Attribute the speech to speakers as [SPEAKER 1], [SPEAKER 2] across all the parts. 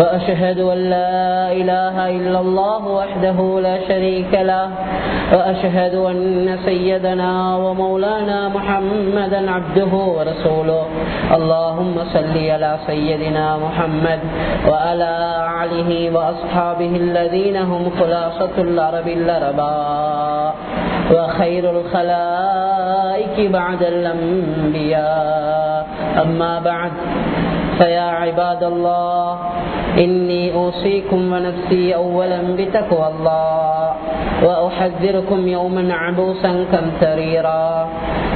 [SPEAKER 1] وأشهد أن لا إله إلا الله وحده لا شريك له وأشهد أن سيدنا ومولانا محمدا عبده ورسوله. اللهم صل على سيدنا محمد وعلى آله وأصحابه الذين هم خلاصة العرب الأرباء وخير الخلائق بعد الأنبياء. أما بعد فيا عباد الله إني أوصيكم ونفسي أولا بتقوى الله وأحذركم يوما عبوسا كمتريرا.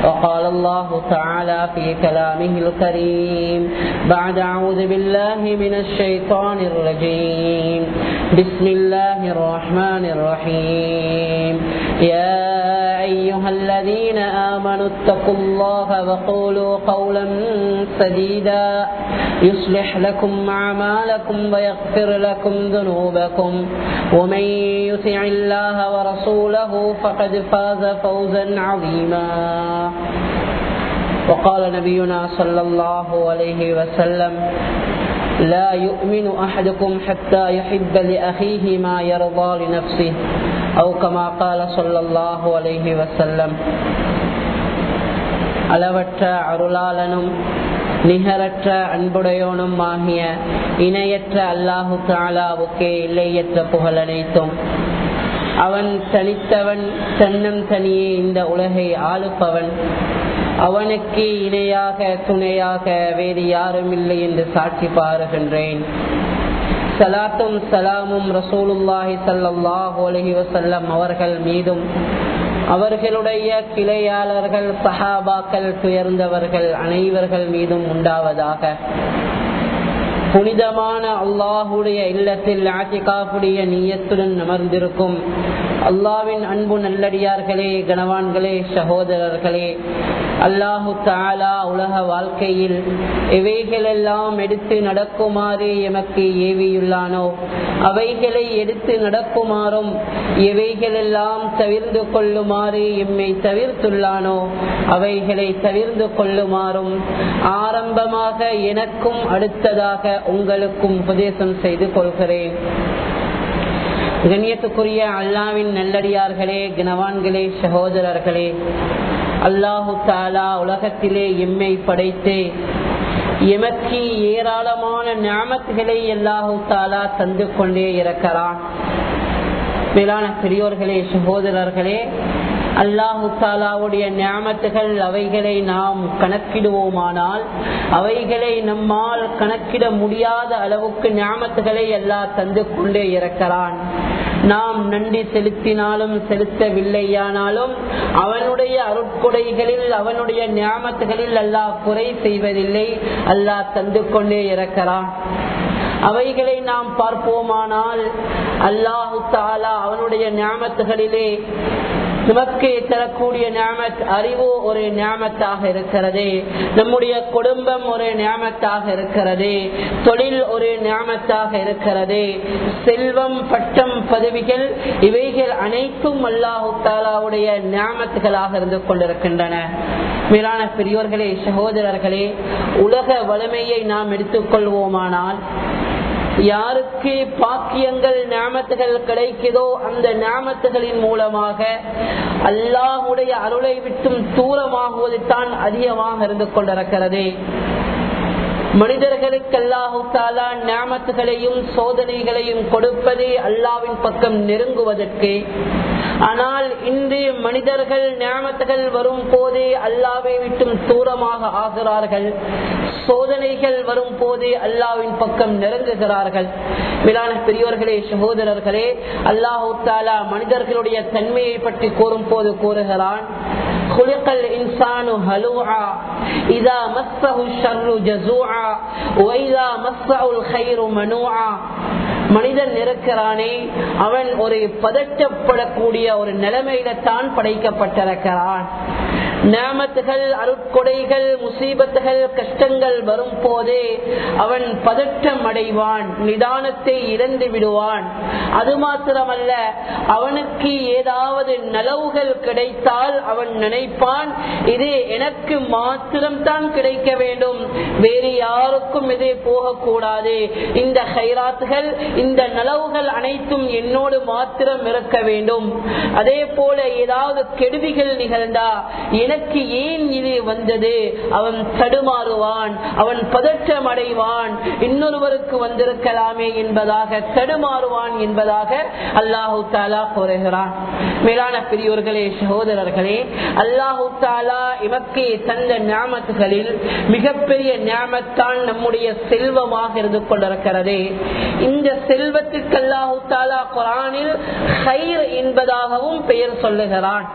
[SPEAKER 1] وقال الله تعالى في كلامه الكريم بعد أعوذ بالله من الشيطان الرجيم. بسم الله الرحمن الرحيم. يا أيها الذين آمنوا اتقوا الله وقولوا قولا سديدا. يصلح لكم أعمالكم ويغفر لكم ذنوبكم. ومن يطع الله ورسوله فقد فاز فوزا عظيما. وقال نبينا صلى الله عليه وسلم لا يؤمن أحدكم حتى يحب لأخيه ما يرضى لنفسه. أو كما قال صلى الله عليه وسلم அளவற்ற அருளாளனும் நிகரற்ற அன்புடையோனும் ஆகிய இணையற்ற அல்லாஹு தாலாவுக்கே இல்லையற்ற புகழ் அனைத்தும் அவன் தனித்தவன் தன்னம் தனியே இந்த உலகை ஆளுப்பவன் அவனுக்கு இணையாக துணையாக வேறு யாரும் இல்லை என்று சாட்சி பாருகின்றேன் சலாத்தும் சலாமும் ரசூலுல்லாஹி சல்லாஹ் அலஹி வசல்லம் அவர்கள் மீதும் அவர்களுடைய கிளையாளர்கள் சஹாபாக்கள் துயர்ந்தவர்கள் அனைவர்கள் மீதும் உண்டாவதாக. புனிதமான அல்லாஹுடைய இல்லத்தில் ஆட்டிகாப்புடைய நீயத்துடன் அமர்ந்திருக்கும் அல்லாவின் அன்பு நல்லடியார்களே கனவான்களே சகோதரர்களே அல்லாஹு தாலா உலக வாழ்க்கையில் எவைகளெல்லாம் எடுத்து நடக்குமாறு எமக்கு ஏவியுள்ளானோ? அவைகளை எடுத்து நடக்குமாறும் எவைகளெல்லாம் தவிர்ந்து கொள்ளுமாறு எம்மை தவிர்த்துள்ளானோ? அவைகளை தவிர்ந்து கொள்ளுமாறும் ஆரம்பமாக எனக்கும் அடுத்ததாக உங்களுக்கும் உபதேசம் செய்து கொள்கிறேன். கண்ணியத்துக்குரிய அல்லாவின் நல்லடியார்களே கனவான்களே சகோதரர்களே அல்லாஹு தாலா உலகத்திலே எம்மை படைத்து. எமக்கு ஏராளமான ஞாபகங்களை அல்லாஹு தாலா தந்து கொண்டே இருக்கிறான். மேலான பெரியோர்களே சகோதரர்களே அல்லாஹு தாலாவுடைய ஞாபகத்துகள் அவைகளை நாம் கணக்கிடுவோமானால் அவைகளை நம்மால் கணக்கிட முடியாத அளவுக்கு ஞாபகத்துகளை எல்லாம் தந்து கொண்டே இருக்கிறான். நாம் நன்றி செலுத்தினாலும் செலுத்தவில்லையானாலும் அவனுடைய அருட்கொடைகளில் அவனுடைய ஞாபகத்துகளில் அல்லாஹ் குறை செய்வதில்லை. அல்லாஹ் தந்து கொண்டே இருக்கிறான் அவைகளை நாம் பார்ப்போமானால் அல்லாஹு தாலா அவனுடைய ஞாபகத்துகளிலே நமக்கு தரக்கூடிய ஞாபத் அறிவு ஒரு ஞாபத்தாக இருக்கிறது. நம்முடைய குடும்பம் ஒரு ஞாபத்தாக இருக்கிறது. தொழில் ஒரு ஞாபத்தாக இருக்கிறது. செல்வம் பட்டம் பதவிகள் இவைகள் அனைத்தும் அல்லாஹு தாலாவுடைய ஞாபத்துகளாக இருந்து கொண்டிருக்கின்றன. மேலான பெரியோர்களே சகோதரர்களே உலக வலிமையை நாம் எடுத்துக்கொள்வோமானால் யாருக்கு பாக்கியங்கள் ஞாபத்துகள் கிடைக்குதோ அந்த ஞாபத்துகளின் மூலமாக அல்லாஹுடைய அருளை விட்டும் தூரமாகுவது தான் அதிகமாக இருந்து கொண்டிருக்கிறது. மனிதர்களுக்கு அல்லாஹாலா தாலா சோதனைகளையும் கொடுப்பது அல்லாவின் பக்கம் நெருங்குவதற்கு ஆனால் இன்று மனிதர்கள் ஞாபகங்கள் வரும் போதே அல்லாவை விட்டும் தூரமாக ஆகிறார்கள் சோதனைகள் வரும் போதே அல்லாவின் பக்கம் நெருங்குகிறார்கள் மேலான பெரியோர்களே சகோதரர்களே அல்லாஹு தாலா மனிதர்களுடைய தன்மையை பற்றி கூறும் போது கூறுகிறான் خلق الإنسان هلوعا إذا مسه الشر جزوعا وإذا مسه الخير منوعا மனிதன் இருக்கிறானே அவன் ஒரு பதற்றப்படக்கூடிய ஒரு நிலைமையில தான் படைக்கப்பட்டிருக்கிறான். நேமத்துகள் அருட்கொடைகள் முசீபத்துகள் கஷ்டங்கள் வரும் போதே அவன் பதற்றம் அடைவான் நிதானத்தை இழந்து விடுவான். அது மாத்திரமல்ல அவனுக்கு ஏதாவது நலவுகள் கிடைத்தால் அவன் நினைப்பான் இது எனக்கு மாத்திரம்தான் கிடைக்க வேண்டும். வேறு யாருக்கும் இது போகக்கூடாது. இந்த ஹைராத்துகள் இந்த நலவுகள் அனைத்தும் என்னோடு மாத்திரம் இருக்க வேண்டும். அதே போல ஏதாவது கெடுதிகள் நிகழ்ந்தா எனக்கு ஏன் இது வந்தது? அவன் தடுமாறுவான் அவன் பதற்றம் அடைவான் இன்னொருவருக்கு வந்திருக்கலாமே என்பதாக தடுமாறுவான் என்பதாக அல்லாஹு தாலா கூறுகிறான். மேலான பெரியோர்களே சகோதரர்களே அல்லாஹு தாலா இமக்கே தந்த ஞாபகங்களில் மிகப்பெரிய ஞாபகத்தான் நம்முடைய செல்வமாக இருந்து கொண்டிருக்கிறது. இந்த செல்வத்திற்கு அல்லாஹு தாலா குரானில் ஹைர் என்பதாகவும் பெயர் சொல்லுகிறான்.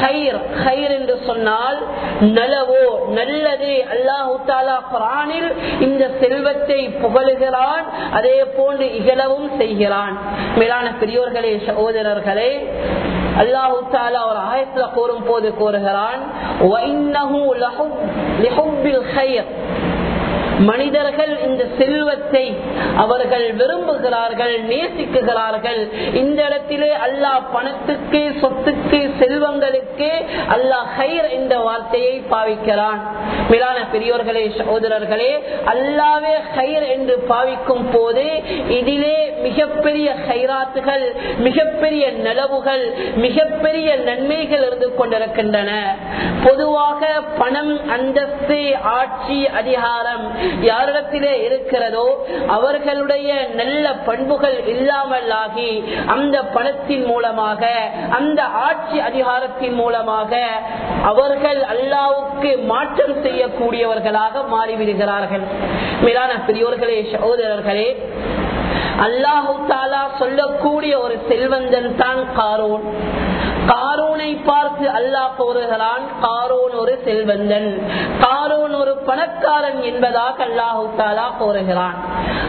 [SPEAKER 1] ஹைர் ஹைர் என்று சொன்னால் நலவோ நல்லது. அல்லாஹு தாலா குரானில் இந்த செல்வத்தை புகழுகிறான் அதே போன்று இகழவும் செய்கிறான். மேலான பெரியோர்களே சகோதரர்களே அல்லாஹு தாலா ஒரு ஆயத்துல கூறும் போது கூறுகிறான் மனிதர்கள் இந்த செல்வத்தை அவர்கள் விரும்புகிறார்கள் நேசிக்குகிறார்கள். இந்த இடத்திலே அல்லாஹ் பணத்துக்கு சொத்துக்கு செல்வங்களுக்கு அல்லாஹ் ஹைர் என்ற வார்த்தையை பாவிக்கிறான். மேலான பெரியோர்களே சகோதரர்களே அல்லாவே ஹைர் என்று பாவிக்கும் போது இதிலே மிகப்பெரிய ஹைராத்துகள் மிகப்பெரிய நிலவுகள் மிகப்பெரிய நன்மைகள் இருந்து கொண்டிருக்கின்றன. பொதுவாக பணம் அந்தஸ்து ஆட்சி அதிகாரம் யாரிடத்திலே இருக்கிறதோ அவர்களுடைய நல்ல பண்புகள் இல்லாமல் ஆகி அந்த பணத்தின் மூலமாக அந்த ஆட்சி அதிகாரத்தின் மூலமாக அவர்கள் அல்லாவுக்கு மாற்றம் செய்யக்கூடியவர்களாக மாறிவிடுகிறார்கள். மேலான பெரியோர்களே சகோதரர்களே அல்லாஹு தாலா சொல்லக்கூடிய ஒரு செல்வந்தன் தான் காரோன். காரோன் காரோனை பார்த்து அல்லாஹ் கூறுகிறான் காரோன் ஒரு செல்வந்தன். காரோன் ஒரு பணக்காரன் என்பதாக அல்லாஹு தாலா கூறுகிறான்.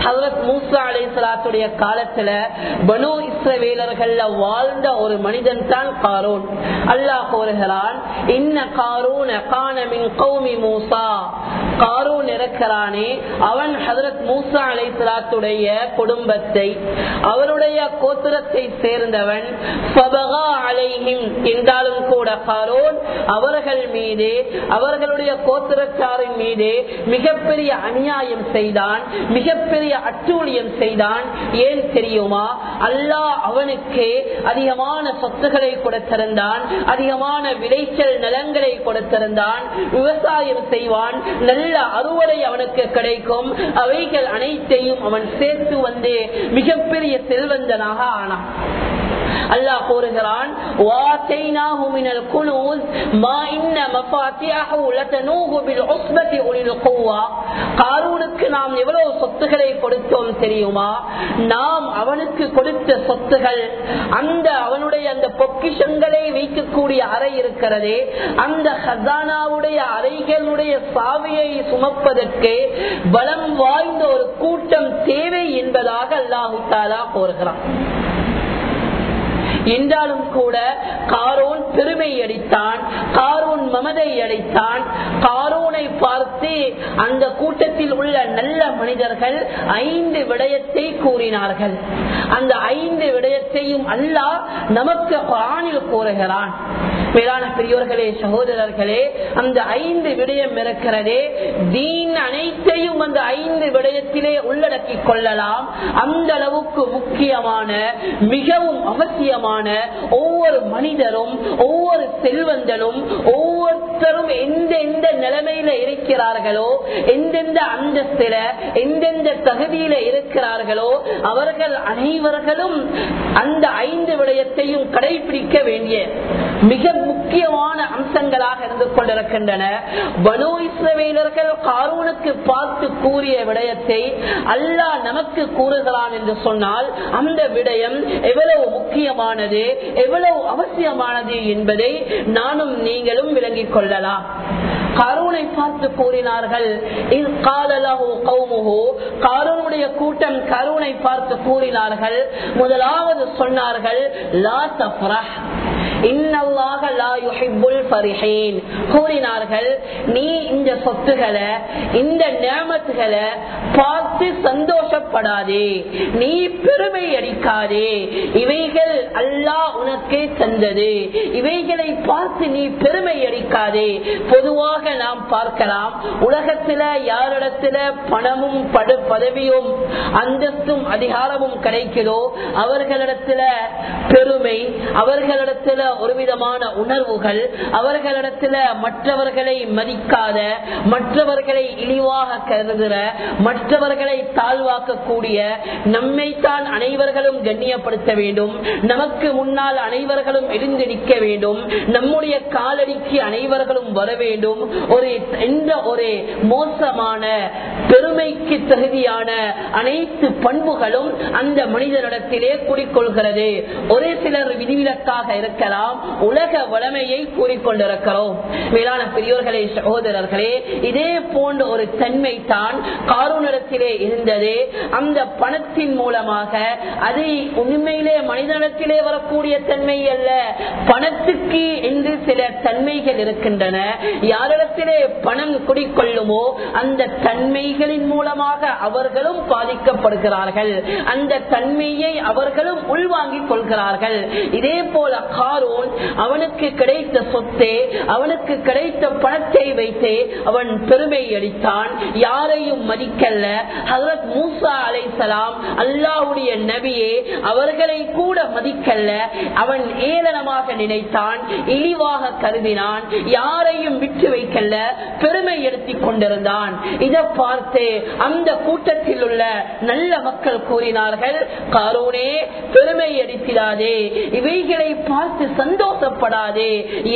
[SPEAKER 1] ஹசரத் மூசா அலை சலாத்துடைய காலத்துல பனு இஸ்ரவேலர்கள் வாழ்ந்த ஒரு மனிதன் தான் காரோன். அல்லாஹ் கூறுகிறான் இன்ன காரோன் கானமின் கௌமி மூசா. காரோன் இருக்கிறானே அவன் ஹசரத் மூசா அலை சலாத்துடைய குடும்பத்தை அவருடைய கோத்திரத்தை சேர்ந்தவன் அலைஹிம் இருந்தாலும் கூட பாரோன் அவர்கள் மீது அவர்களுடைய கோத்திரச்சாரின் மீது மிகப்பெரிய அநியாயம் செய்தான் மிகப்பெரிய அட்டூழியம் செய்தான். ஏன் தெரியுமா? அல்லாஹ் அவனுக்கு அதிகமான சொத்துக்களை கொடுத்திருந்தான் அதிகமான விளைச்சல் நலங்களை கொடுத்திருந்தான் விவசாயம் செய்வான் நல்ல அறுவடை அவனுக்கு கிடைக்கும் அவைகள் அனைத்தையும் அவன் சேர்த்து வந்து மிகப்பெரிய செல்வந்தனாக ஆனான். அல்லாஹ் கூறுகிறான் நாம் எவ்வளவு சொத்துக்களை கொடுத்தோம் தெரியுமா? நாம் அவனுக்கு கொடுத்த சொத்துகள் அந்த அவனுடைய அந்த பொக்கிஷங்களை வைக்கக்கூடிய அறை இருக்கிறதே அந்த ஹசானாவுடைய அறைகளுடைய சாவியை சுமப்பதற்கு பலம் வாய்ந்த ஒரு கூட்டம் தேவை என்பதாக அல்லாஹு தாலா கோருகிறான் என்றாலும் கூட காரோன் பெருமை அடித்தான் காரோன் மமதை அடித்தான். காரோனை பார்த்து அந்த கூட்டத்தில் உள்ள நல்ல மனிதர்கள் ஐந்து விடயத்தை கூறினார்கள். அந்த ஐந்து விடயத்தையும் அல்லாஹ் நமக்கு ஆணில் கூறுகிறான். மேலான பெரியோர்களே சகோதரர்களே அந்த ஐந்து விடயம் இருக்கிறதே. தீன் அனைத்தையும் அந்த ஐந்து விடயத்திலே உள்ளடக்கி கொள்ளலாம். அந்த அளவுக்கு முக்கியமான மிகவும் அவசியமான ஒவ்வொரு மனிதரும் ஒவ்வொரு செல்வந்தனும் ஒவ்வொருத்தரும் எந்த எந்த நிலைமையில இருக்கிறார்களோ எந்தெந்த அந்தஸ்தில எந்தெந்த தகுதியில இருக்கிறார்களோ அவர்கள் அனைவர்களும் அந்த ஐந்து விடயத்தையும் கடைபிடிக்க வேண்டிய மிக முக்கியமான அம்சங்களாக இருந்து கொண்டிருக்கின்றன. பனு இஸ்ரவேலர்கள் காரூனுக்கு பார்த்து கூறிய விடயத்தை அல்லாஹ் நமக்கு கூறுகிறான் என்று சொன்னால் அந்த விடயம் எவ்வளவு முக்கியமானது எவ்வளவு அவசியமானது என்பதை நானும் நீங்களும் விளங்கிக் கொள்ளலாம். கருணை பார்த்து கூறினார்கள் இது காரூனுடைய கூட்டம் கருணை பார்த்து கூறினார்கள் முதலாவது சொன்னார்கள் லா இன்னல்லாக லா யுஹிப்பு கூறினார்கள் நீ இந்த சொத்துகளை இந்த நேமத்துகளை பார்த்து சந்தோஷப்படாதே. நீ பெருமை அடிக்காதே இவைகள் அல்லா உனக்கு தந்தது. இவைகளை பார்த்து நீ பெருமை அடிக்காதே பொதுவாக நாம் பார்க்கலாம் உலகத்துல யாரிடத்துல பணமும் படு பதவியும் அந்தஸ்தும் அதிகாரமும் கிடைக்கிறோ அவர்களிடத்துல பெருமை அவர்களிடத்துல ஒரு விதமான உணர்வுகள் அவர்களிடத்துல மற்றவர்களை மதிக்காத மற்றவர்களை இழிவாக கருதுகிற மற்றவர்களை தாழ்வாக்கக்கூடிய நம்மைத்தான் அனைவர்களும் கண்ணியப்படுத்த வேண்டும். நமக்கு முன்னால் அனைவர்களும் எழுந்து நிற்க வேண்டும். நம்முடைய காலடிக்கு அனைவர்களும் வர வேண்டும். ஒரு எந்த ஒரு மோசமான பெருமைக்கு தகுதியான அனைத்து பண்புகளும் அந்த மனிதனிடத்திலே கூறிக்கொள்கிறது ஒரே சிலர் விதிவிலக்காக இருக்கலாம். உலக வளமையை கொண்டிருக்கிறோம். மேலான பெரியோர்களே சகோதரர்களே இதே போன்ற ஒரு தன்மை தான் காரூனிடத்திலே இருந்தது. அந்த பணத்தின் மூலமாக அது உண்மையிலே மனிதனிடத்திலே வரக்கூடிய தன்மை அல்ல. பணத்துக்கு என்று சில தன்மைகள் இருக்கின்றன. யாரிடத்திலே பணம் குடிக்கொள்ளுமோ அந்த தன்மைகளின் மூலமாக அவர்களும் பாதிக்கப்படுகிறார்கள். அந்த தன்மையை அவர்களும் உள்வாங்கிக் கொள்கிறார்கள். இதே போல காரோன் அவனுக்கு கிடைத்த சொத்து அவனுக்கு கிடைத்த பணத்தை வைத்தே அவன் பெருமை அடித்தான் யாரையும் மதிக்கல்ல. ஹசரத் மூசா அலைசலாம் அல்லாவுடைய நபியே அவர்களை கூட மதிக்கல்ல. அவன் ஏளனமாக நினைத்தான் இழிவாக கருதினான் யாரையும் விட்டு வைக்கல்ல பெருமை எடுத்து கொண்டிருந்தான். இதை பார்த்து அந்த கூட்டத்தில் உள்ள நல்ல மக்கள் கூறினார்கள் கருணே பெருமை அடித்திடாதே இவைகளை பார்த்து சந்தோஷப்படாதே.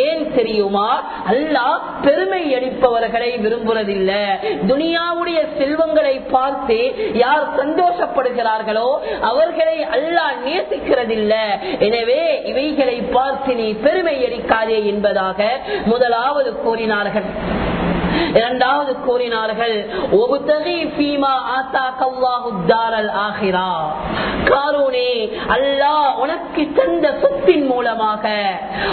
[SPEAKER 1] ஏன் தெரியுமா? அல்லாஹ் பெருமை அடிப்பவர்களை விரும்புறதில்லை. துனியாவுடைய செல்வங்களை பார்த்து யார் சந்தோஷப்படுகிறார்களோ அவர்களை அல்லாஹ் நேசிக்கிறதில்லை. எனவே இவைகளை பார்த்து நீ பெருமை அடிக்காதே என்பதாக முதலாவது கூறினார்கள். இரண்டாவது கூறினார்கள் உனக்கு தந்த சொத்தின் மூலமாக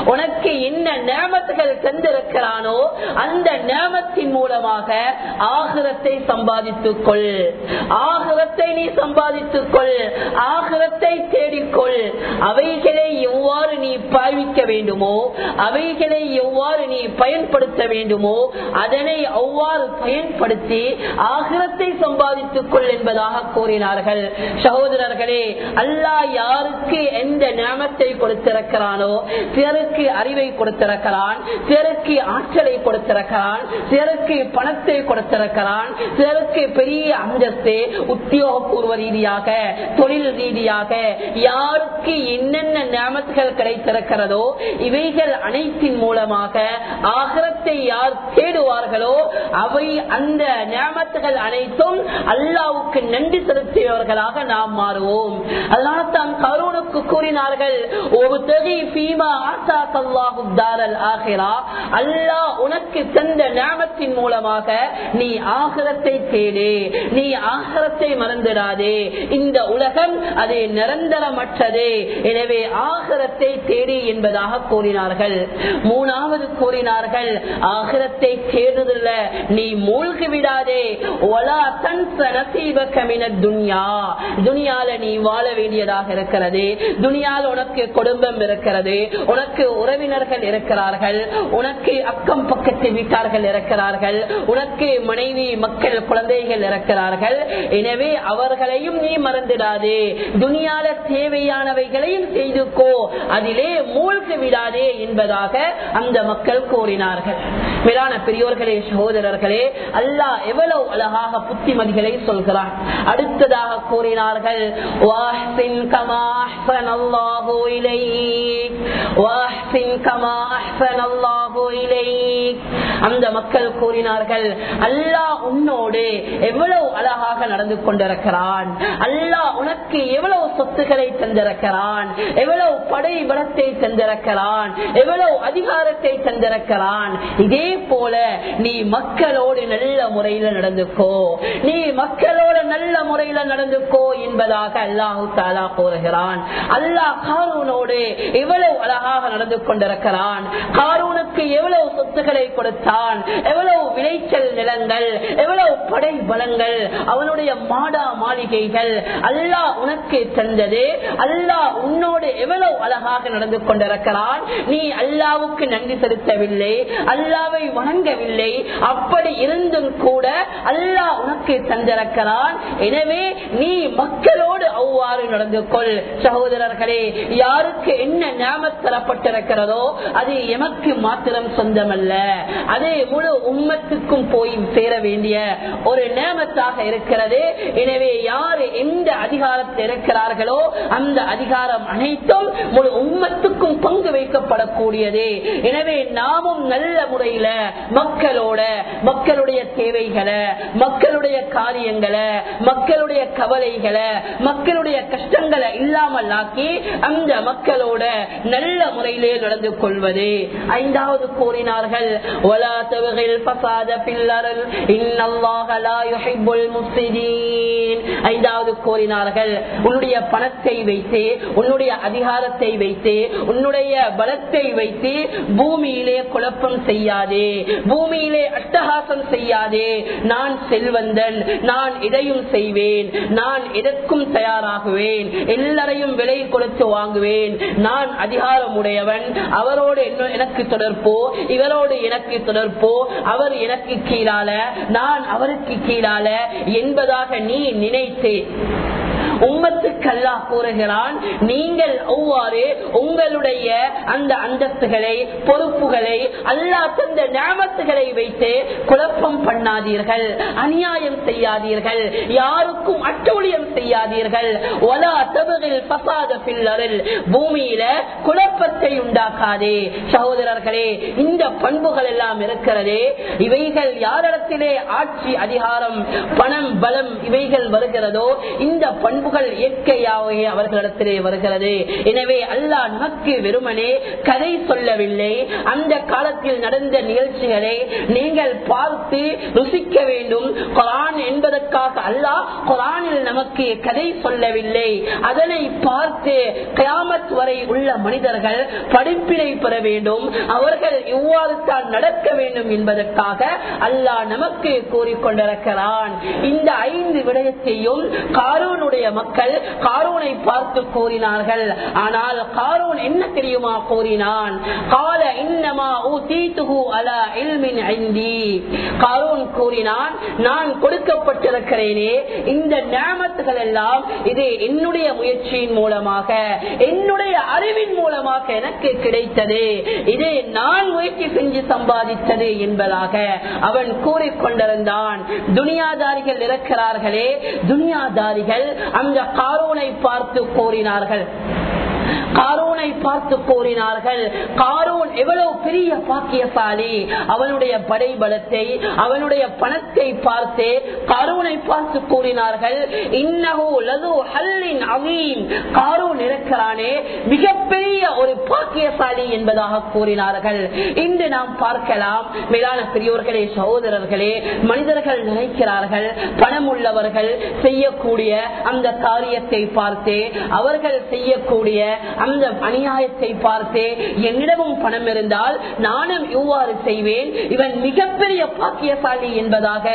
[SPEAKER 1] உனக்கு என்ன நேமத்துகள் தந்திருக்கிறானோ அந்த நேமத்தின் மூலமாக ஆகிரத்தை சம்பாதித்துக் கொள் ஆகிரத்தை நீ சம்பாதித்துக் கொள் ஆகிரத்தை தேடிக்கொள். அவைகளை எவ்வாறு நீ பாவிக்க வேண்டுமோ அவைகளை எவ்வாறு நீ பயன்படுத்த வேண்டுமோ அதனை அவ்வாறு பயன்படுத்தி ஆகிரத்தை சம்பாதித்துக் கொள் என்பதாக கூறினார்கள். சகோதரர்களே அல்லாஹ் யாருக்கு எந்த நியமத்தை கொடுத்திருக்கிறானோ பிறருக்கு அறிவை கொடுத்திருக்கிறான் பிறருக்கு ஆற்றலை கொடுத்திருக்கிறான் பிறருக்கு பணத்தை கொடுத்திருக்கிறான் பிறருக்கு பெரிய அந்தஸ்து உத்தியோகபூர்வ ரீதியாக தொழில் ரீதியாக யாருக்கு என்னென்ன நியமத்துகள் கிடைத்திருக்கிறதோ இவைகள் அனைத்தின் மூலமாக ஆகரத்தை யார் தேடுவார்களோ அவை அந்த நியமத்துகள் அனைத்தும் அல்லாவுக்கு நன்றி செலுத்தியவர்களாக நாம் மாறுவோம். அதனால தான் கருணுக்கு கூறினார்கள் ஒரு தொகை பீமா ஆசா கல்லாஹு தாரல் ஆகிறா அல்லாஹ் உனக்கு தந்த நியமத்தின் மூலமாக நீ ஆகரத்தை தேடு நீ ஆகரத்தை மறந்துடாதே. இந்த உலகம் அது நிரந்தரமற்றது. எனவே ஆகரத்தை தேடு என்பதாக கூறினார்கள். மூணாவது கூறினார்கள் ஆகரத்தை தேடுதல்ல நீ மூழ்கி விடாதே. ஒலா தன் நசீபக்கமின துன்யா. துனியால நீ வாழ வேண்டியதாக இருக்கிறது. துனியால் உனக்கு குடும்பம் இருக்கிறது. உனக்கு உறவினர்கள் இருக்கிறார்கள். உனக்கு அக்கம் பக்கத்து வீட்டார்கள் இருக்கிறார்கள். உனக்கு மனைவி மக்கள் குழந்தைகள் இருக்கிறார்கள். எனவே அவர்களையும் நீ மறந்துடாதே. துனியால தேவையானவைகளையும் செய்துக்கோ. அதிலே மூழ்கி விடாதே என்பதாக அந்த மக்கள் கூறினார்கள். மேலான பெரியோர்களே சகோதரர்களே அல்லாஹ் எவ்வளவு அழகாக புத்திமதிகளை சொல்கிறான். அடுத்ததாக கூறினார்கள் கமா அந்த மக்கள் கூறினார்கள் அல்லாஹ் உன்னோடு எவ்வளவு அழகாக நடந்து கொண்டிருக்கிறான். அல்லாஹ் உனக்கு எவ்வளவு சொத்துக்களை தந்திருக்கிறான். எவ்வளவு படை பலத்தை தந்திருக்கிறான். எவ்வளவு அதிகாரத்தை தந்திருக்கிறான். இதே போல நீ மக்களோடு நல்ல முறையில நடந்துக்கோ. நீ மக்களோடு நல்ல முறையில நடந்துக்கோ என்பதாக அல்லாஹு தாலா கூறுகிறான். அல்லாஹ் காரூனோடு எவ்வளவு அழகாக நடந்து கொண்டிருக்கிறான். காரூனுக்கு எவ்வளவு சொத்துக்களை கொடுத்தான் எவ்வளவு விளைச்சல் நிலங்கள் எவ்வளவு படை பலங்கள் அவனுடைய மாடா மாளிகைகள் அல்லா உனக்கு தந்தது அல்லாஹ் உன்னோடு எவ்வளவு அழகாக நடந்து கொண்டிருக்கிறான் நீ அல்லாவுக்கு நன்றி செலுத்தவில்லை அல்லாவை வணங்கவில்லை அப்படி இருந்தும் கூட அல்லாஹ் உனக்கு தந்திருக்கிறான். எனவே நீ மக்களோடு அவ்வாறு நடந்து கொள். சகோதரர்களே யாருக்கு என்ன ஞாபகம் தரப்பட்டிருக்கிறதோ அது எமக்கு மாத்திரம் சொந்தமல்ல. அதே முழு உம்மத்துக்கும் போய் சேர வேண்டிய ஒரு நேமத்தாக இருக்கிறது. எனவே யாரு எந்த அதிகாரத்தில் இருக்கிறார்களோ அந்த அதிகாரம் அனைத்தும் முழு உம்மத்துக்கும் பங்கு வைக்கப்படக்கூடியது. எனவே நாமும் நல்ல முறையில மக்களோட மக்களுடைய தேவைகளை மக்களுடைய காரியங்களை மக்களுடைய கவலைகளை மக்களுடைய கஷ்டங்களை இல்லாமல் ஆக்கி அந்த மக்களோட நல்ல முறையிலே நடந்து கொள்வது. ஐந்தாவது கூறினார்கள். ஐந்தாவது கூறினார்கள் உன்னுடைய பணத்தை வைத்து உன்னுடைய அதிகாரத்தை வைத்து உன்னுடைய பலத்தை வைத்து பூமியிலே குழப்பம் செய்யாதே பூமியிலே அட்டகாசம் செய்யாதே. நான் செல்வந்தன் நான் இதையும் செய்வேன் நான் எதற்கும் தயாராகுவேன் எல்லாரையும் விலை கொடுத்து வாங்குவேன். நான் அதிகாரம் உடையவன் அவரோடு எனக்கு தொடர்போ? இவரோடு எனக்கு தொடர்போ அவர் எனக்கு கீழால நான் அவருக்கு கீழால என்பதாக நீ நினைத்து. உம்மத்துக்கு அல்லாஹ் கூறுகிறான் நீங்கள் அவ்வாறு உங்களுடைய அந்த அந்தஸ்துகளை பொறுப்புகளை அல்லா தந்த ஞாபகத்துகளை வைத்து குழப்பம் பண்ணாதீர்கள் அநியாயம் செய்யாதீர்கள் யாருக்கும் அட்டூழியம் செய்யாதீர்கள். ஒலா தபுகில் பசாத பில்லரில் பூமியில குழப்பத்தை உண்டாக்காதே. சகோதரர்களே இந்த பண்புகள் எல்லாம் இருக்கிறதே இவைகள் யாரிடத்திலே ஆட்சி அதிகாரம் பணம் பலம் இவைகள் வருகிறதோ இந்த பண்பு பண்புகள் இயற்கையாகவே அவர்களிடத்திலே வருகிறது. எனவே அல்லாஹ் நமக்கு வெறுமனே கதை சொல்லவில்லை. அந்த காலத்தில் நடந்த நிகழ்ச்சிகளை நீங்கள் பார்த்து ருசிக்க வேண்டும். குரான் என்பதற்காக அல்லாஹ் குரானில் நமக்கு கதை சொல்லவில்லை. அதனை பார்த்து கிராமத் வரை உள்ள மனிதர்கள் படிப்பினை பெற வேண்டும். அவர்கள் இவ்வாறு தான் நடக்க வேண்டும் என்பதற்காக அல்லாஹ் நமக்கு கூறிக்கொண்டிருக்கிறான். இந்த ஐந்து விடயத்தையும் காரூனுடைய மக்கள் காரூனை பார்த்து கூறினார்கள். ஆனால் காரூன் என்ன தெரியுமா கூறினான்? கால இன்னமா ஊதீத்துஹு அலா இல்மின் ஐந்தி காரூன் கூறினான் நான் கொடுக்கப்பட்டிருக்கிறேனே இந்த நியமத்துகள் எல்லாம் இது என்னுடைய முயற்சியின் மூலமாக என்னுடைய அறிவின் மூலமாக எனக்கு கிடைத்தது. இதை நான் முயற்சி செஞ்சு சம்பாதித்தது என்பதாக அவன் கூறிக்கொண்டிருந்தான். துனியாதாரிகள் இருக்கிறார்களே துனியாதாரிகள் அந்த காரோனை பார்த்து கூறினார்கள் காரூனை பார்த்து கூறினார்கள் காரூன் எவ்வளவு பெரிய பாக்கியசாலி. அவனுடைய படை பலத்தை அவனுடைய பணத்தை பார்த்து காரூனை பார்த்து கூறினார்கள். இன்னஹு லது ஹல்லின் அவீன் காரூன் இருக்கிறானே மிகப்பெரிய ஒரு பாக்கியசாலி என்பதாக கூறினார்கள். இன்று நாம் பார்க்கலாம். மேலான பெரியோர்களே சகோதரர்களே மனிதர்கள் நினைக்கிறார்கள் பணம் உள்ளவர்கள் செய்யக்கூடிய அந்த காரியத்தை பார்த்து அவர்கள் செய்யக்கூடிய அந்த அநியாயத்தை பார்த்து என்னிடமும் பணம் இருந்தால் நானும் இவ்வாறு செய்வேன். இவன் மிகப்பெரிய பாக்கியசாலி என்பதாக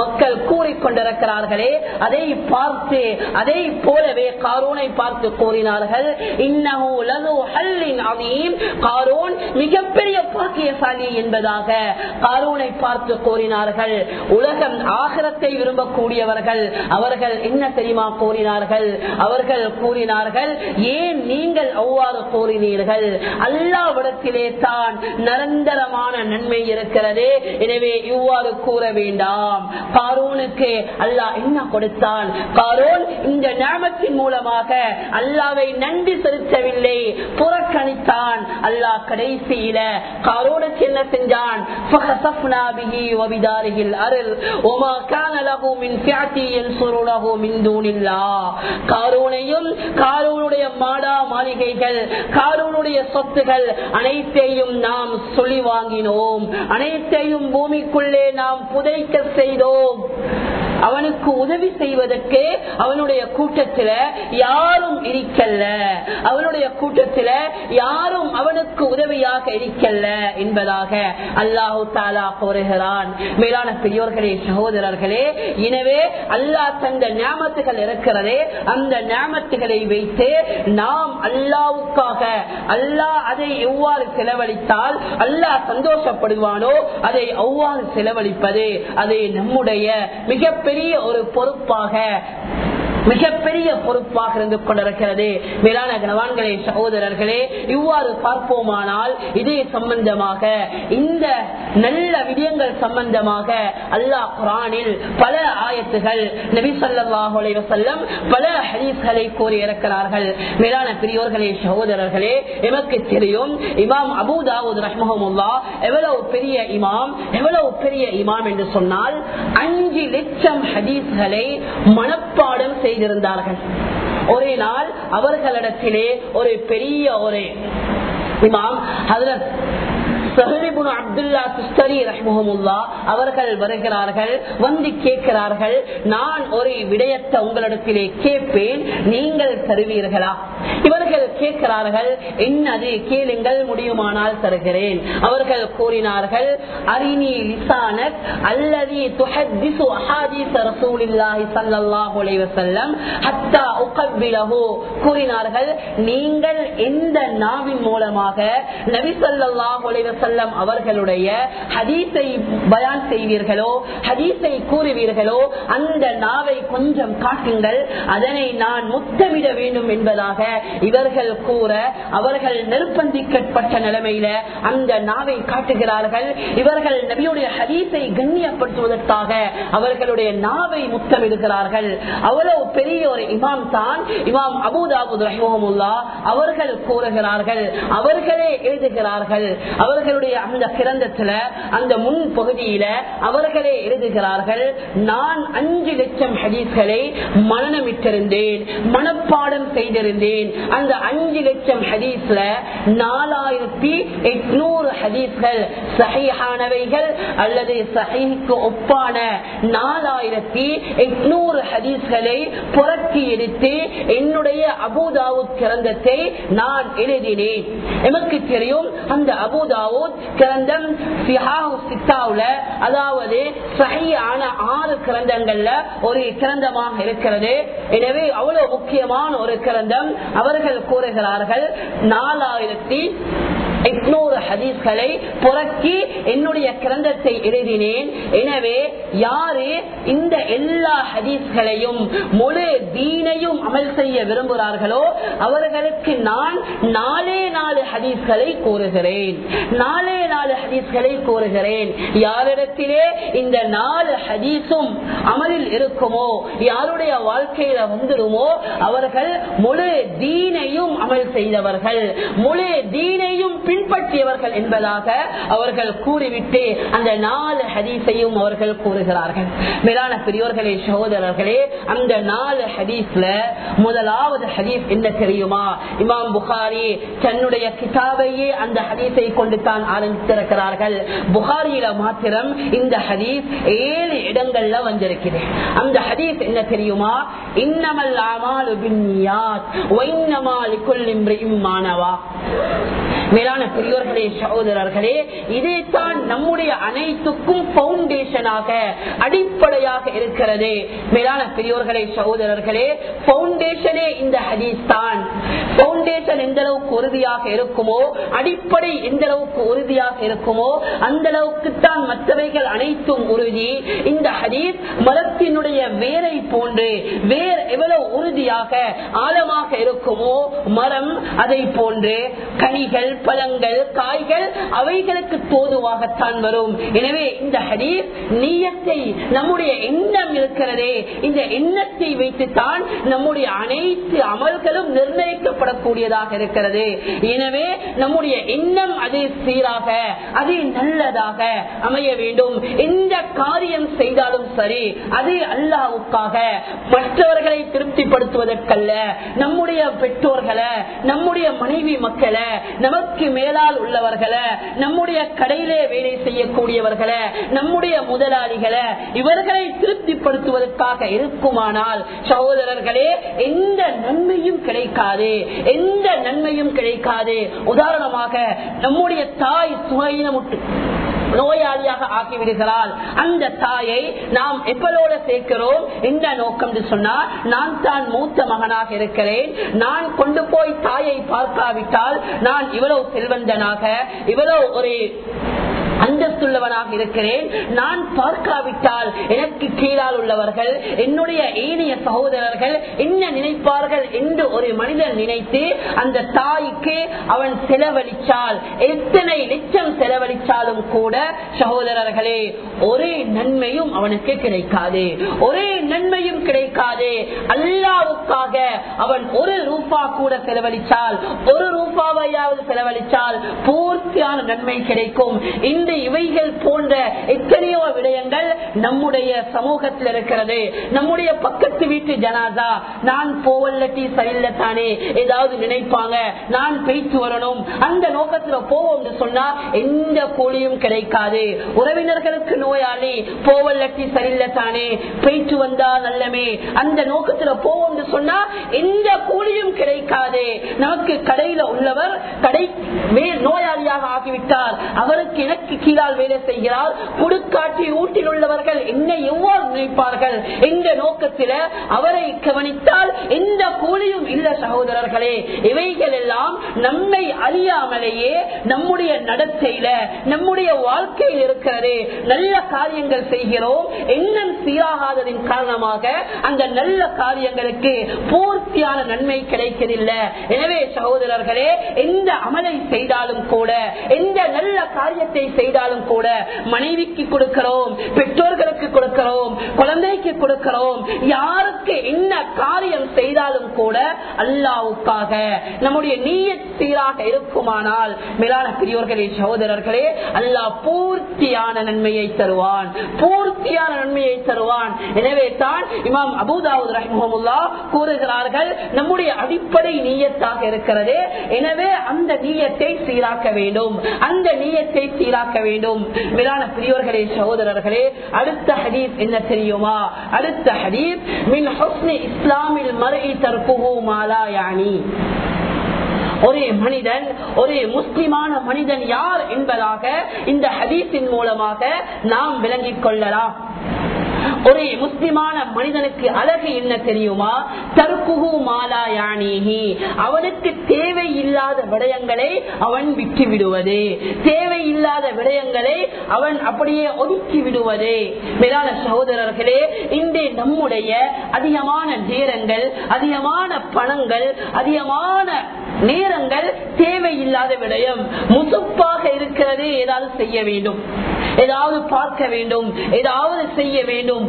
[SPEAKER 1] மக்கள் கூறிக்கொண்டிருக்கிறார்களே அதை பார்த்து அதை போலவே காரோனை பார்த்து கூறினார்கள். இன்னஹு லது ஹல்லின் அதீம் காரோன் மிகப்பெரிய பாக்கியசாலி என்பதாக காரோனை பார்த்து கூறினார்கள். உலகம் ஆகரத்தை விரும்பக்கூடியவர்கள் அவர்கள் என்ன தெரியுமா கூறினார்கள்? அவர்கள் கூறினார்கள் ஏன் நீங்கள் அவ்வாறு அல்லாவிடத்திலே தான் நிரந்தரமான நன்மை இருக்கிறது. எனவே இவ்வாறு கூற வேண்டாம். காரோனுக்கு அல்லாஹ் என்ன கொடுத்தான்? காரோன் இந்த நாமத்தின் மூலமாக அல்லாவை நன்றி செலுத்தவில்லை. புறக்கணித்தான். அல்லாஹ் கடைசியில காரோனுக்கு என்ன செஞ்சான்? மாளிகை வாழ்க்கைகள் காரூனுடைய சொத்துகள் அனைத்தையும் நாம் சொல்லி வாங்கினோம் அனைத்தையும் பூமிக்குள்ளே நாம் புதைக்க செய்தோம். அவனுக்கு உதவி செய்வதற்கு அவனுடைய கூட்டத்தில் யாரும் இருக்கல்ல. அவனுடைய கூட்டத்தில யாரும் அவனுக்கு உதவியாக இருக்கல்ல என்பதாக அல்லாஹு தாலா கோருகிறான் மேலான பெரியோர்களே சகோதரர்களே எனவே அல்லாஹ் தந்த ஞாபகத்துகள் இருக்கிறதே அந்த ஞாபகத்துகளை வைத்து நாம் அல்லாவுக்காக அல்லாஹ் அதை எவ்வாறு செலவழித்தால் அல்லாஹ் சந்தோஷப்படுவானோ அதை அவ்வாறு செலவழிப்பது அதை நம்முடைய மிகப்பெரிய ஒரு பொறுப்பாக மிகப்பெரிய பொறுப்பாக இருந்து கொண்டிருக்கிறது. மேலான கனவான்களே சகோதரர்களே இவ்வாறு பார்ப்போமானால் இதே சம்பந்தமாக இந்த நல்ல விடயங்கள் சம்பந்தமாக அல்லாஹ் குரானில் பல ஆயத்துகள் நபி சொல்லாஹு செல்லம் பல ஹரீஸ்களை கூறியிருக்கிறார்கள். மேலான பெரியோர்களே சகோதரர்களே எமக்கு தெரியும் இமாம் அபுதாவுத் ரஹ்மஹமுல்லா எவ்வளவு பெரிய இமாம் எவ்வளவு பெரிய இமாம் என்று சொன்னால் அஞ்சு லட்சம் ஹதீஸ்களை மனப்பாடம் செய்ய செய்திருந்தார்கள் ஒரே நாள் அவர்களிடத்திலே ஒரு பெரிய ஒரு இமாம் ஹதரத் அவர்கள் வருகிறார்கள் வந்து கேட்கிறார்கள் நான் ஒரு விடயத்தை உங்களிடத்திலே கேட்பேன் நீங்கள் தருவீர்களா? இவர்கள் கேட்கிறார்கள் என்னது கேளுங்கள் முடியுமானால் தருகிறேன். அவர்கள் கூறினார்கள் அரிணி லிசானத் அல்லது துஹத்திசு அஹாதீஸ் ரசூலில்லாஹி ஸல்லல்லாஹு அலைஹி வஸல்லம் ஹத்தா உகப்பிலஹு கூறினார்கள் நீங்கள் எந்த நாவின் மூலமாக நபி ஸல்லல்லாஹு அலைஹி வஸல்லம் அவர்களுடைய ஹதீஸை பயான் செய்வீர்களோ ஹதீஸை கூறுவீர்களோ அந்த நாவை கொஞ்சம் காட்டுங்கள் அதனை நான் முத்தமிட வேண்டும் என்பதாக இவர்கள் கூற அவர்கள் நிர்பந்திக்கப்பட்ட நிலைமையில அந்த நாவை காட்டுகிறார்கள். இவர்கள் நபியுடைய ஹதீஸை கண்ணியப்படுத்துவதற்காக அவர்களுடைய நாவை முத்தமிடுகிறார்கள். அவ்வளவு பெரிய ஒரு இமாம் தான். இமாம் அபுதாபுத் ரஹமுல்லா அவர்கள் கூறுகிறார்கள். அவர்களே எழுதுகிறார்கள். அவர்களுடைய அந்த கிரந்தத்துல அந்த முன் பகுதியில அவர்களே எழுதுகிறார்கள் நான் அஞ்சு லட்சம் ஹதீஸ்களை மனநமிட்டிருந்தேன் மனப்பாடம் செய்திருந்தேன் அந்த அஞ்சு லட்சம் ஹதீஸ்ல நாலாயிரத்தி எட்நூறு ஹதீஸ்கள் சஹிஹானவைகள் அல்லது சஹிக்கு ஒப்பான நாலாயிரத்தி எட்நூறு ஹதீஸ்களை புரட்டி எடுத்து என்னுடைய அபுதாவுத் கிரந்தத்தை நான் எழுதினேன். எமக்கு தெரியும் அந்த அபுதாவுத் கிரந்தம் அதாவது சஹியான ஆறு கிரந்தங்கள்ல ஒரு கிரந்தமாக இருக்கிறது. எனவே அவ்வளவு முக்கியமான ஒரு கிரந்தம் அவர்கள் கூறுகிறார்கள் நாலாயிரத்தி எட்நூறு ஹதீஸ்களை புறக்கி என்னுடைய கிரந்தத்தை எழுதினேன். எனவே யாரு இந்த எல்லா ஹதீஸ்களையும் முழு தீனையும் அமல் செய்ய விரும்புகிறார்களோ அவர்களுக்கு நான் நாலே நாலு ஹதீஸ்களை கூறுகிறேன். நாலே நாலு ஹதீஸ்களை கூறுகிறேன். யாரிடத்திலே இந்த நாலு ஹதீஸும் அமலில் இருக்குமோ யாருடைய வாழ்க்கையில வந்துடுமோ அவர்கள் முழு தீனையும் அமல் செய்தவர்கள். முழு தீனையும் பின்பற்றியவர்கள் என்பதாக அவர்கள் கூறிவிட்டு அந்த நாலு ஹதீஸையும் அவர்கள் கூறுகிறார்கள். மேலான பெரியோர்களே சகோதரர்களே அந்த நாலு ஹதீஸ்ல முதலாவது ஹதீஸ் என்ன தெரியுமா? இமாம் புகாரி தன்னுடைய கிதாபையே அந்த ஹதீஸை கொண்டு தான் ஆரம்பித்திருக்கிறார்கள். புகாரியில மாத்திரம் இந்த ஹதீஸ் ஏழு இடங்கள்ல வந்திருக்கிறேன் அந்த ஹதீஸ் என்ன தெரியுமா? இன்னமல் அமாலு பின்னியாத் வைன்னமா அன்பான பெரியோர்களே சகோதரர்களே இதைத்தான் நம்முடைய அனைத்துக்கும் பவுண்டேஷனாக அடிப்படையாக இருக்கிறது. மேலான பெரியோர்களே சகோதரர்களே பவுண்டேஷனே இந்த ஹதீஸ் தான். பவுண்டேஷன் எந்த அளவுக்கு உறுதியாக இருக்குமோ அடிப்படை எந்த அளவுக்கு உறுதியாக இருக்குமோ அந்த அளவுக்கு தான் மற்றவைகள் அனைத்தும் உறுதி. இந்த ஹரீஸ் மரத்தினுடைய வேரை போன்று வேர் எவ்வளவு உறுதியாக ஆழமாக இருக்குமோ மரம் அதை போன்று கனிகள் பழங்கள் காய்கள் அவைகளுக்கு தோதுவாகத்தான் வரும். எனவே இந்த ஹரீஸ் நீயத்தை நம்முடைய எண்ணம் இருக்கிறதே இந்த எண்ணத்தை வைத்துத்தான் நம்முடைய அனைத்து அமல்களும் ஏற்படக்கூடியதாக இருக்கிறது. எனவே நம்முடைய எண்ணம் அது சீராக அது நல்லதாக அமைய வேண்டும். எந்த காரியம் செய்தாலும் சரி அது அல்லாவுக்காக மற்றவர்களை திருப்திப்படுத்துவதற்கல்ல நம்முடைய பெற்றோர்களை நம்முடைய மனைவி மக்களை நமக்கு மேலால் உள்ளவர்களை நம்முடைய கடையிலே வேலை செய்யக்கூடியவர்களை நம்முடைய முதலாளிகளை இவர்களை திருப்திப்படுத்துவதற்காக இருக்குமானால் சகோதரர்களே எந்த நன்மையும் கிடைக்காது. எந்த நன்மையும் கிடைக்காது. உதாரணமாக நம்முடைய தாய் சுவையினமுட்டு நோயாளியாக ஆக்கிவிடுகிறாள். அந்த தாயை நாம் எப்பலோட சேர்க்கிறோம்? என்ன நோக்கம் சொன்னால் நான் தான் மூத்த மகனாக இருக்கிறேன். நான் கொண்டு போய் தாயை பார்க்காவிட்டால் நான் இவ்வளவு செல்வந்தனாக இவ்வளவு ஒரு அந்தஸ்துள்ளவனாக இருக்கிறேன். நான் பார்க்காவிட்டால் எனக்கு கீழால் உள்ளவர்கள் என்னுடைய ஏனைய சகோதரர்கள் என்ன நினைப்பார்கள் என்று ஒரு மனிதன் நினைத்து அந்த தாய்க்கு அவன் செலவழிச்சால் எத்தனை லட்சம் செலவழிச்சாலும் கூட சகோதரர்களே ஒரே நன்மையும் அவனுக்கு கிடைக்காது. ஒரே நன்மையும் கிடைக்காது. அல்லாவுக்காக அவன் ஒரு ரூபா கூட செலவழித்தால் ஒரு ரூபாவையாவது செலவழித்தால் பூர்த்தியான நன்மை கிடைக்கும். இந்த இவைகள் போன்ற எத்தனையோ விடயங்கள் நம்முடைய சமூகத்தில் இருக்கிறது. நம்முடைய பக்கத்து வீட்டு ஜனாதா நான் போவல்லட்டி சரியில்லை தானே ஏதாவது நினைப்பாங்க நான் பேச்சு வரணும் அந்த நோக்கத்துல போவோம் சொன்னா எந்த கூலியும் கிடைக்காது. உறவினர்களுக்கு நோயாளி போவல்லட்டி சரியில்லை தானே பேச்சு வந்தா நல்லமே அந்த நோக்கத்துல போவோம் சொன்னா எந்த கூலியும் கிடைக்காது. நமக்கு கடையில உள்ளவர் கடை நோயாளியாக ஆகிவிட்டார். அவருக்கு எனக்கு கீழால் வேலை செய்கிறார் குடுக்காட்சி ஊட்டில் உள்ளவர்கள் என்னை எவ்வாறு நினைப்பார்கள் என்ற நோக்கத்தில் அவரை கவனித்தால் எந்த கூலியும் இல்ல சகோதரர்களே இவைகள் எல்லாம் நம்மை அறியாமலேயே நம்முடைய நடத்தையில நம்முடைய வாழ்க்கையில் இருக்கிறது நல்ல காரியங்கள் செய்கிறோம் எண்ணம் சீராகாததின் காரணமாக அந்த நல்ல காரியங்களுக்கு பூர்த்தியான நன்மை கிடைக்கவில்லை. எனவே சகோதரர்களே எந்த அமலை செய்தாலும் கூட எந்த நல்ல காரியத்தை செய்தாலும் கூட மனைவிக்கு கொடுக்கிறோம் பெற்றோர்களுக்கு கொடுக்கிறோம் குழந்தைக்கு கொடுக்கிறோம் யாருக்கு என்ன காரியம் செய்தாலும் கூட அல்லாவுக்காக நம்முடைய நீய சீராக இருக்குமானால் மேலான பெரியோர்களே சகோதரர்களே அல்லாஹ் பூர்த்தியான நன்மையை தருவான். பூர்த்தியான நன்மையை தருவான். எனவே தான் இமாம் அபுதாவுத் ரஹ்முல்லா கூறுகிறார்கள் நம்முடைய அடிப்படை நீயத்தாக இருக்கிறது. எனவே அந்த நீயத்தை சீராக்க வேண்டும். அந்த நீயத்தை சீராக்க வேண்டும். மேலான பெரியோர்களே சகோதரர்களே அடுத்த ஹதீஸ் என்ன தெரியுமா? அடுத்த ஹதீஸ் மின் ஹுஸ்னி இஸ்லாமில் மறை தற்புகு மாலா யானி ஒரே மனிதன் ஒரே முஸ்லிமான மனிதன் யார் என்பதாக இந்த ஹதீஸின் மூலமாக நாம் விளங்கிக் கொள்ளலாம். ஒரு முஸ்லிமான மனிதனுக்கு அழகு என்ன தெரியுமா? தருக்குகு மாலா யானேகி அவனுக்கு தேவையில்லாத விடயங்களை அவன் விட்டு விடுவது தேவையில்லாத விடயங்களை அவன் அப்படியே ஒதுக்கி விடுவது மேலான சகோதரர்களே இன்றே நம்முடைய அதிகமான நேரங்கள் அதிகமான பணங்கள் அதிகமான நேரங்கள் தேவையில்லாத விடயம். முசுப்பாக இருக்கிறது ஏதாவது செய்ய வேண்டும். ஏதாவது பார்க்க வேண்டும் ஏதாவது செய்ய வேண்டும்.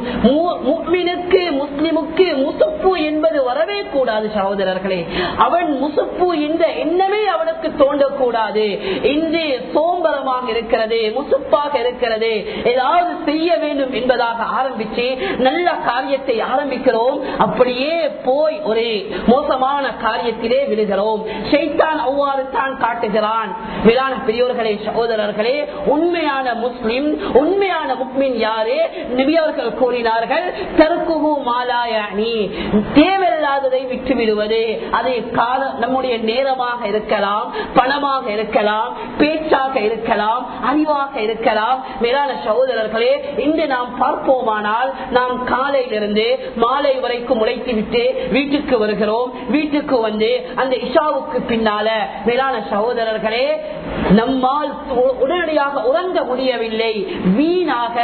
[SPEAKER 1] முக்மினுக்கு முஸ்லிமுக்கு முசப்பு என்பது வரவே கூடாது சகோதரர்களே. அவன் முசப்பு இந்த எண்ணமே அவனுக்கு தோண்டக்கூடாது இன்றைய இருக்கிறது முசுப்பாக இருக்கிறது ஏதாவது செய்ய வேண்டும் என்பதாக ஆரம்பிச்சு நல்ல காரியத்தை ஆரம்பிக்கிறோம். அப்படியே போய் ஒரு மோசமான காரியத்திலே விழுகிறோம். ஷைத்தான் அவ்வாறு தான் காட்டுகிறான். மேலான பெரியோர்களே சகோதரர்களே உண்மையான முஸ்லிம் உண்மையான முக்மின் யாரு? நிபியவர்கள் கூறினார்கள் தருக்குகு மாலாயணி தேவை தேவையில்லாததை விட்டுவிடுவது. அது கால நம்முடைய நேரமாக இருக்கலாம் பணமாக இருக்கலாம் பேச்சாக இருக்கலாம் அறிவாக இருக்கலாம். மேலான சகோதரர்களே இன்று நாம் பார்ப்போமானால் நாம் காலையிலிருந்து மாலை வரைக்கும் உழைத்து விட்டு வீட்டுக்கு வருகிறோம். வீட்டுக்கு வந்து அந்த இஷாவுக்கு பின்னால மேலான சகோதரர்களே நம்மால் உடனடியாக உறங்க முடியவில்லை. வீணாக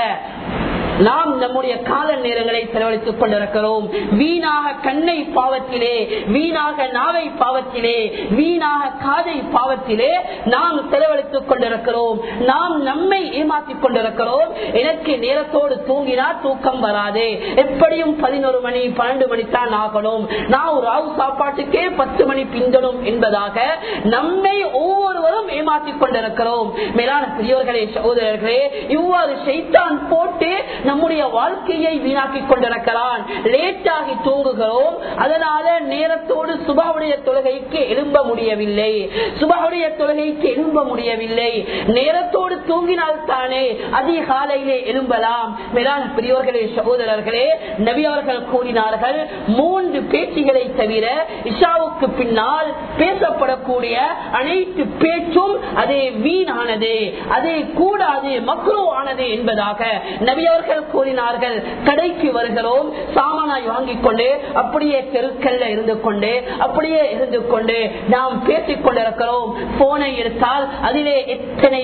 [SPEAKER 1] நாம் நம்முடைய கால நேரங்களை செலவழித்துக் கொண்டிருக்கிறோம். வீணாக கண்ணை பாவத்திலே வீணாக நாவை பாவத்திலே வீணாக காதை பாவத்திலே நாம் செலவழித்துக் கொண்டிருக்கிறோம். நாம் நம்மை ஏமாற்றிக் கொண்டிருக்கிறோம். எனக்கு நேரத்தோடு தூங்கினா தூக்கம் வராது. எப்படியும் பதினோரு மணி பன்னெண்டு மணி தான் ஆகணும். நான் ஒரு ஆவு சாப்பாட்டுக்கே பத்து மணி பிந்தணும் என்பதாக நம்மை ஒவ்வொருவரும் ஏமாற்றிக் கொண்டிருக்கிறோம். மேலான பெரியவர்களே சகோதரர்களே இவ்வாறு செய்தான் போட்டு நம்முடைய வாழ்க்கையை வீணாக்கிக் கொண்டிருக்கிறான் லேட்டாகி தூங்குகிறோம். அதனால நேரத்தோடு சுபாவுடைய தொழுகைக்கு எழும்ப முடியவில்லை. சுபாவுடைய தொழுகைக்கு எழும்ப முடியவில்லை. நேரத்தோடு தூங்கினால் தானே அதிகாலையிலே எழும்பலாம். மேலான பெரியோர்களே சகோதரர்களே நபி அவர்கள் கூறினார்கள் மூன்று பேச்சுகளை தவிர இஷாவுக்கு பின்னால் பேசப்படக்கூடிய அனைத்து பேச்சும் அதே வீணானது அதே கூடாது மக்ரோ ஆனது என்பதாக நபி அவர்கள் அவர்கள் கூறினார்கள் கடைக்கு வருகிறோம் சாமானாய் வாங்கிக் கொண்டு அப்படியே தெருக்கல்ல இருந்து கொண்டு அப்படியே இருந்து கொண்டு நாம் பேசிக் கொண்டிருக்கிறோம். போனை எடுத்தால் அதிலே எத்தனை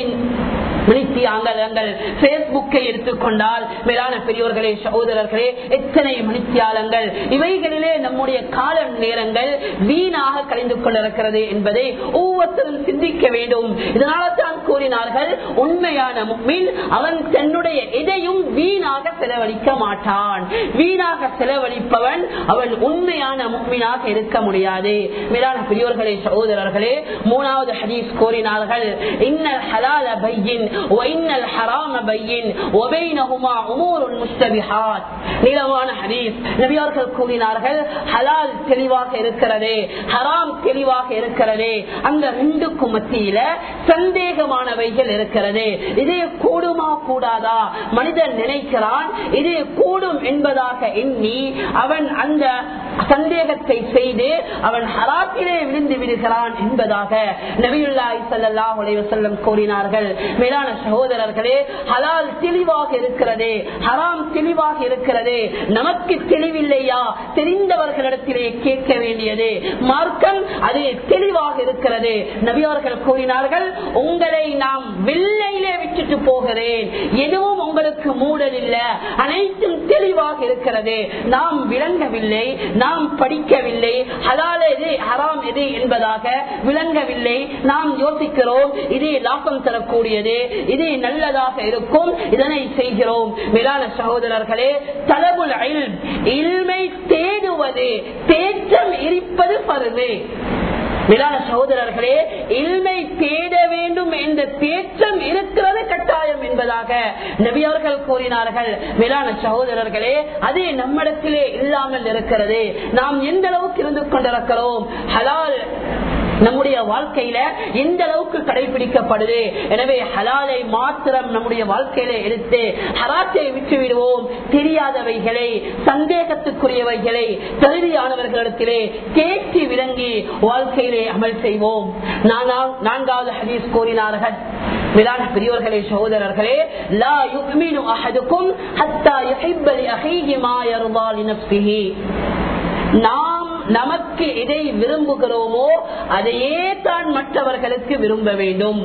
[SPEAKER 1] மணித்தியாங்கலங்கள் பேஸ்புக்கை எடுத்துக்கொண்டால் மேலான பெரியோர்களே சகோதரர்களே எத்தனை மணித்தியாலங்கள் இவைகளிலே நம்முடைய கால நேரங்கள் வீணா அதிகமாக கலைந்து கொண்டிருக்கிறது என்பதை ஒவ்வொருத்தரும் சிந்திக்க வேண்டும். இதனால தான் கூறினார்கள் உண்மையான முக்மின் அவன் தன்னுடைய எதையும் வீணாக செலவழிக்க மாட்டான். வீணாக செலவழிப்பவன் அவன் உண்மையான முக்மீனாக இருக்க முடியாது. மேலான பெரியோர்களே சகோதரர்களே மூணாவது ஹதீஸ் கூறினார்கள் இன்னல் ஹலால பையின் இன்னல் ஹராம பையின் ஒபைனஹுமா உமூருன் முஸ்தபிஹாத். நீளமான ஹதீஸ். நபியார்கள் கூறினார்கள் ஹலால் தெளிவாக இருக்கிறது ஹராம் தெளிவாக இருக்கிறது. அந்த ரெண்டுக்கும் மத்தியில சந்தேகமானவைகள் இருக்கிறது. இதே கூடுமா கூடாதா? மனிதன் நினைக்கிறான் இது கூடும் என்பதாக எண்ணி அவன் அந்த சந்தேகத்தை செய்து அவன் ஹராத்திலே விழுந்து விடுகிறான் என்பதாக நபியுல்லாய் சல்லா அலைஹி வஸல்லம் கூறினார்கள். மேலான சகோதரர்களே ஹலால் தெளிவாக இருக்கிறது. ஹராம் தெளிவாக இருக்கிறது. நமக்கு தெளிவில்லையா? தெரிந்தவர்களிடத்திலே கேட்க வேண்டியது. மார்க்க மார்க்கம் அது தெளிவாக இருக்கிறது. நபியவர்கள் கூறினார்கள் உங்களை நாம் வெள்ளையிலே விட்டுட்டு போகிறேன். எதுவும் உங்களுக்கு மூடல் இல்ல அனைத்தும் தெளிவாக இருக்கிறது. நாம் விளங்கவில்லை நாம் படிக்கவில்லை. ஹலால் எது ஹராம் எது என்பதாக விளங்கவில்லை. நாம் யோசிக்கிறோம் இதே லாபம் தரக்கூடியது இதே நல்லதாக இருக்கும் இதனை செய்கிறோம். மேலான சகோதரர்களே தலபுல் இல்மை தேடுவது தேற்றம் இருப்பது பருமை மேலான சகோதரர்களே இல்மை தேட வேண்டும் என்ற தேற்றம் இருக்கிறது கட்டாயம் என்பதாக நபியவர்கள் கூறினார்கள். மேலான சகோதரர்களே அது நம்மிடத்திலே இல்லாமல் இருக்கிறது. நாம் எந்த அளவுக்கு இருந்து கொண்டிருக்கிறோம்? ஹலால் நம்முடைய வாழ்க்கையில எந்த அளவுக்கு கடைபிடிக்கப்படுது. எனவே ஹலாலை மாத்திரம் நம்முடைய வாழ்க்கையில எடுத்து ஹராத்தை விட்டு விடுவோம் தெரியாதவைகளை சந்தேகத்துக்குரியவைகளை தகுதியானவர்களிடத்திலே தேற்றி விளங்கி வாழ்க்கையிலே அமல் செய்வோம். நான்காவது ஹதீஸ் கூறினார்கள். மேலான பெரியவர்களே சகோதரர்களே லா யுக்மினு அஹதுக்கும் ஹத்தா யுஹிப்ப அஹீஹி மா யர்தா லினஃப்ஸிஹி நாம் நமக்கு எதை விரும்புகிறோமோ அதையே தான் மற்றவர்களுக்கு விரும்ப வேண்டும்.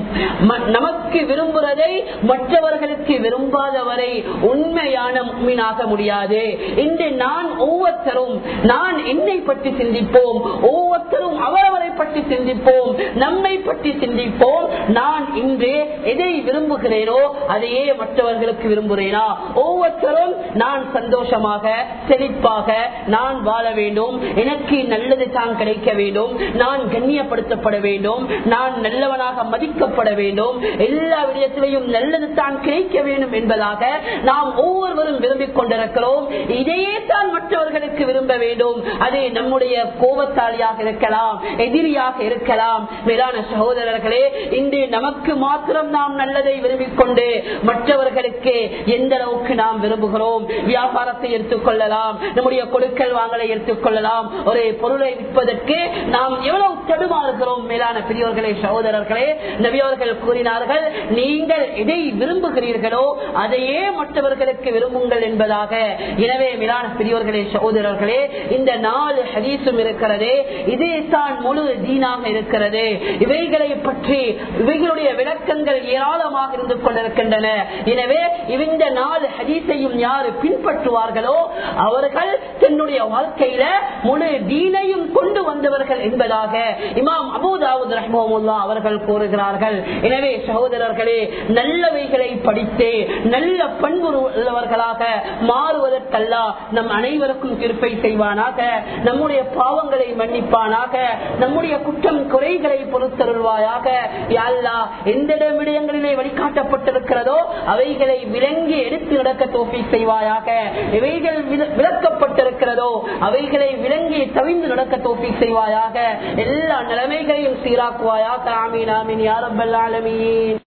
[SPEAKER 1] நமக்கு விரும்புவதை மற்றவர்களுக்கு விரும்பாதவரை உண்மையான மீனாக முடியாது. இன்று நான் ஒவ்வொருத்தரும் நான் என்னை பற்றி சிந்திப்போம் ஒவ்வொருத்தரும் அவரவரை பற்றி சிந்திப்போம் நம்மை பற்றி சிந்திப்போம். நான் இன்று எதை விரும்புகிறேனோ அதையே மற்றவர்களுக்கு விரும்புகிறேனா ஒவ்வொருத்தரும் நான் சந்தோஷமாக செழிப்பாக நான் வாழ வேண்டும். எனக்கு எனக்கு நல்லது தான் கிடைக்க வேண்டும். நான் கண்ணியப்படுத்தப்பட வேண்டும். நான் நல்லவனாக மதிக்கப்பட வேண்டும். எல்லா விடயத்திலையும் நல்லது தான் கிடைக்க வேண்டும் என்பதாக நாம் ஒவ்வொருவரும் விரும்பிக் கொண்டிருக்கிறோம். இதையே தான் மற்றவர்களுக்கு விரும்ப வேண்டும். அது நம்முடைய கோபத்தாளியாக இருக்கலாம் எதிரியாக இருக்கலாம். மேலான சகோதரர்களே இன்று நமக்கு மாத்திரம் நாம் நல்லதை விரும்பிக் கொண்டு மற்றவர்களுக்கு எந்த அளவுக்கு நாம் விரும்புகிறோம்? வியாபாரத்தை எடுத்துக்கொள்ளலாம் நம்முடைய கொடுக்கல் வாங்கலை எடுத்துக்கொள்ளலாம் ஒரு பொருளை விற்பதற்கு நாம் எவ்வளவு தடுமாறுகிறோம் மேலான பெரியோர்களே சகோதரர்களே. நபியவர்கள் கூறினார்கள் நீங்கள் எதை விரும்புகிறீர்களோ அதையே மற்றவர்களுக்கு விரும்புங்கள் என்பதாக. எனவே மேலான பெரியோர்களே சகோதரர்களே இந்த நாலு ஹதீஸும் இருக்கிறது. இதே தான் முழு தீனாக இருக்கிறது. இவைகளை பற்றி இவைகளுடைய விளக்கங்கள் ஏராளமாக இருந்து கொண்டிருக்கின்றன. எனவே இந்த நாலு ஹதீஸையும் யாரு பின்பற்றுவார்களோ அவர்கள் தன்னுடைய வாழ்க்கையில முழு தீனையும் கொண்டு வந்தவர்கள் என்பதாக இமாம் அபூதாவுத் ரஹ்மமுல்லா அவர்கள் கூறுகிறார்கள். எனவே சகோதரர்களே நல்லவைகளை படித்தே நல்ல பண்பு உள்ளவர்களாக மாறுவதற்கல்லா நம் அனைவருக்கும் கிருப்பை செய்வானாக நம்முடைய பாவங்களை மன்னிப்பானாக நம்முடைய குற்றம் குறைகளை பொறுத்தருள்வாயாக. யாழ்லா எந்த விடயங்களிலே வழிகாட்டப்பட்டிருக்கிறதோ அவைகளை விளங்கி எடுத்து நடக்க தோப்பி செய்வாயாக. இவைகள் விளக்கப்பட்டிருக்கிறதோ அவைகளை விளங்கி தவிந்து நடக்க தோப்பி செய்வாயாக. எல்லா நிலைமைகளையும் சீராக்குவாயாக. ஆமீன் ஆமீன் யாரப்பல்லாலமீன்